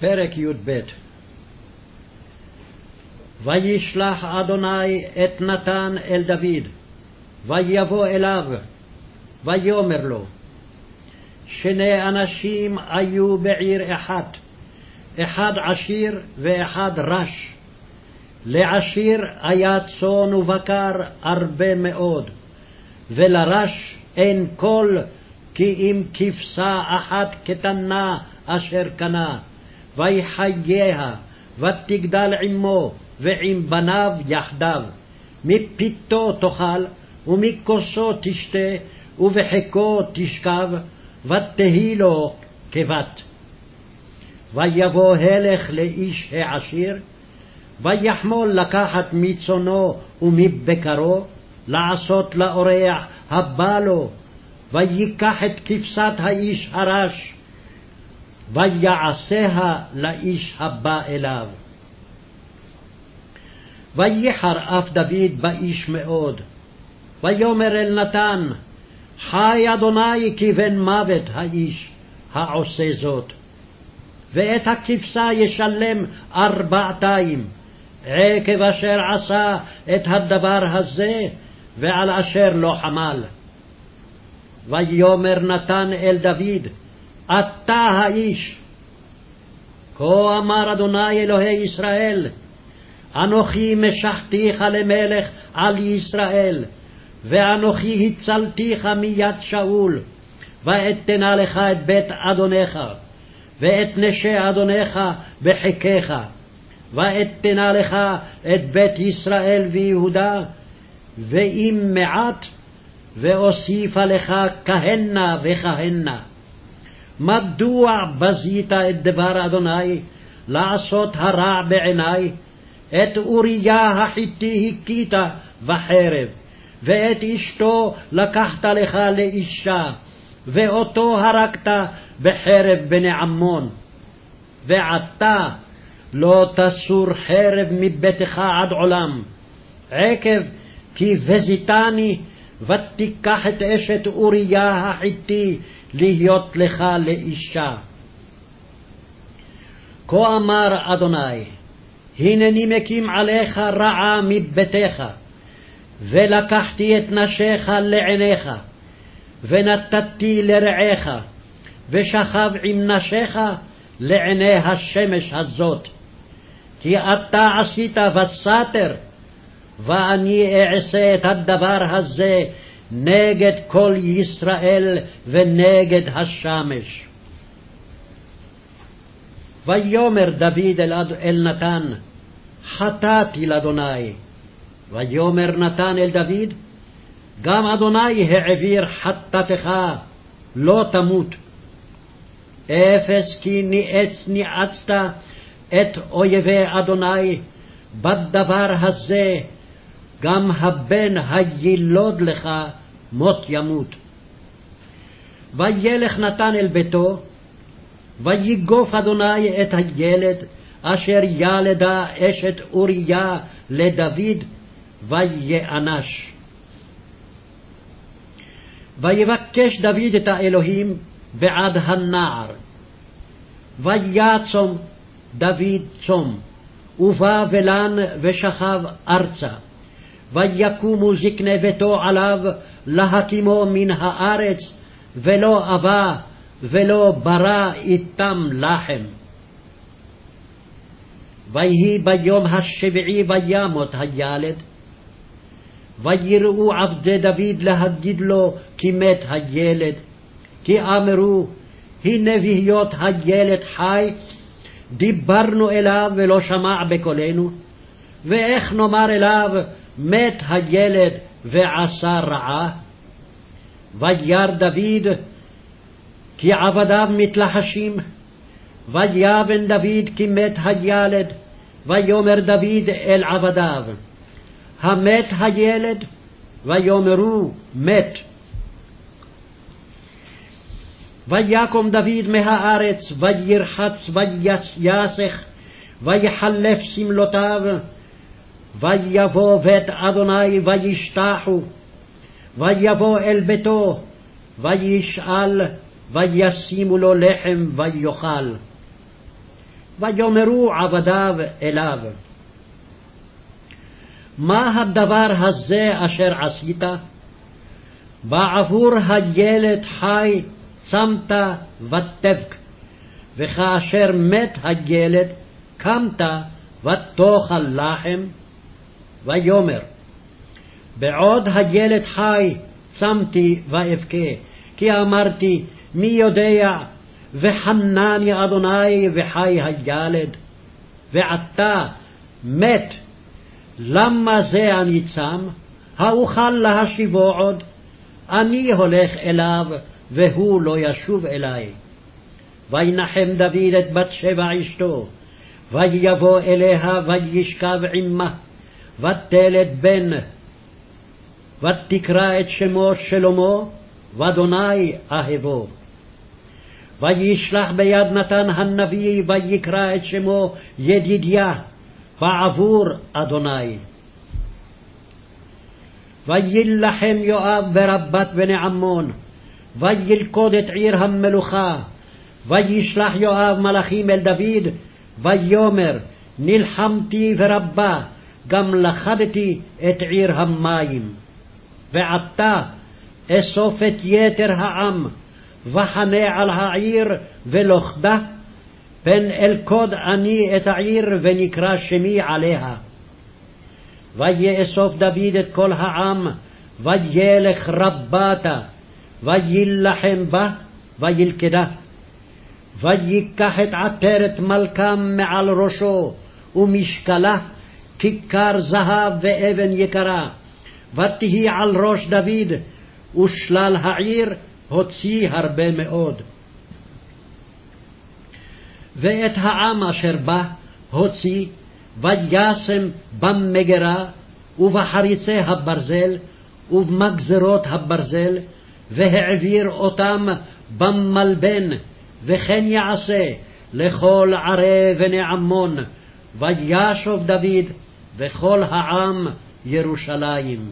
פרק י"ב וישלח אדוני את נתן אל דוד, ויבוא אליו, ויאמר לו, שני אנשים היו בעיר אחת, אחד עשיר ואחד רש. לעשיר היה צאן ובקר הרבה מאוד, ולרש אין קול כי אם כבשה אחת קטנה אשר קנה, ויחייה, ותגדל עמו, ועם בניו יחדיו. מפיתו תאכל, ומכוסו תשתה, ובחיקו תשכב, ותהי לו כבת. ויבוא הלך לאיש העשיר, ויחמול לקחת מצאנו ומבקרו, לעשות לאורח הבא לו, ויקח את כבשת האיש הרש, ויעשיה לאיש הבא אליו. וייחר אף דוד באיש מאוד, ויאמר אל נתן, חי אדוני כי בן מוות האיש העושה זאת. ואת הכבשה ישלם ארבעתיים, עקב אשר עשה את הדבר הזה, ועל אשר לא חמל. ויאמר נתן אל דוד, אתה האיש. כה אמר אדוני אלוהי ישראל, אנוכי משחתיך למלך על ישראל, ואנוכי הצלתיך מיד שאול, ואתנה לך את בית אדונך, ואת נשי אדונך בחיקך, ואתנה לך את בית ישראל ויהודה, ואם מעט, ואוסיפה לך כהנה וכהנה. מדוע בזית את דבר אדוני לעשות הרע בעיני? את אוריה החיתי הכית בחרב, ואת אשתו לקחת לך לאישה, ואותו הרגת בחרב בני עמון. ועתה לא תסור חרב מביתך עד עולם, עקב כי בזיתני ותיקח את אשת אוריה החיתי להיות לך לאישה. כה אמר אדוני, הנני מקים עליך רעה מביתך, ולקחתי את נשיך לעיניך, ונתתי לרעך, ושכב עם נשיך לעיני השמש הזאת. כי אתה עשית וסתר, ואני אעשה את הדבר הזה נגד כל ישראל ונגד השמש. ויאמר דוד אל, אל נתן, חטאתי לאדוני. ויאמר נתן אל דוד, גם אדוני העביר חטאתך, לא תמות. אפס כי ניאץ ניאצת את אויבי אדוני בדבר הזה, גם הבן הילוד לך מות ימות. וילך נתן אל ביתו, ויגוף אדוני את הילד אשר ילדה אשת אוריה לדוד, ויאנש. ויבקש דוד את האלוהים בעד הנער. ויצום דוד צום, ובא ולן ושכב ארצה. ויקומו זקני ביתו עליו להקימו מן הארץ, ולא אבה ולא ברא איתם לחם. ויהי ביום השביעי וימות הילד, ויראו עבדי דוד להגיד לו כי מת הילד, כי אמרו, הנה בהיות הילד חי, דיברנו אליו ולא שמע בקולנו, ואיך נאמר אליו, מת הילד ועשה רעה? וירא דוד כי עבדיו מתלחשים, ויבן דוד כי מת הילד, ויאמר דוד אל עבדיו, המת הילד? ויאמרו מת. ויקום דוד מהארץ, וירחץ ויסך, ויחלף שמלותיו, ויבוא בית אדוני וישתחו, ויבוא אל ביתו, וישאל, וישימו לו לחם ויאכל. ויאמרו עבדיו אליו. מה הדבר הזה אשר עשית? בעבור הילד חי צמת ותבק, וכאשר מת הילד קמת ותאכל לחם, ויאמר בעוד הילד חי צמתי ואבכה, כי אמרתי מי יודע וחנני אדוני וחי הילד, ועתה מת, למה זה אני צם? האוכל להשיבו עוד? אני הולך אליו, והוא לא ישוב אלי. וינחם דוד את בת שבע אשתו, ויבוא אליה וישכב עמה, ותלת בן, ותקרא את שמו שלמה, ואדוני אהבו. וישלח ביד נתן הנביא, ויקרא את שמו ידידיה, בעבור אדוני. ויילחם יואב ברבת בני עמון, וילכוד את עיר המלוכה, וישלח יואב מלאכים אל דוד, ויאמר נלחמתי ורבה, גם לכדתי את עיר המים. ועתה אסוף את יתר העם, וחנה על העיר ולוכדה, פן אלכוד אני את העיר ונקרא שמי עליה. ויאסוף דוד את כל העם, וילך רבתה, ויילחם בה, וילכדה. ויקח את עטרת מלכם מעל ראשו, ומשקלה כיכר זהב ואבן יקרה, ותהי על ראש דוד, ושלל העיר הוציא הרבה מאוד. ואת העם אשר בא הוציא, וישם במגרה, ובחריצי הברזל, ובמגזרות הברזל, והעביר אותם במלבן, וכן יעשה לכל ערי בני עמון, וישוב דוד וכל העם ירושלים.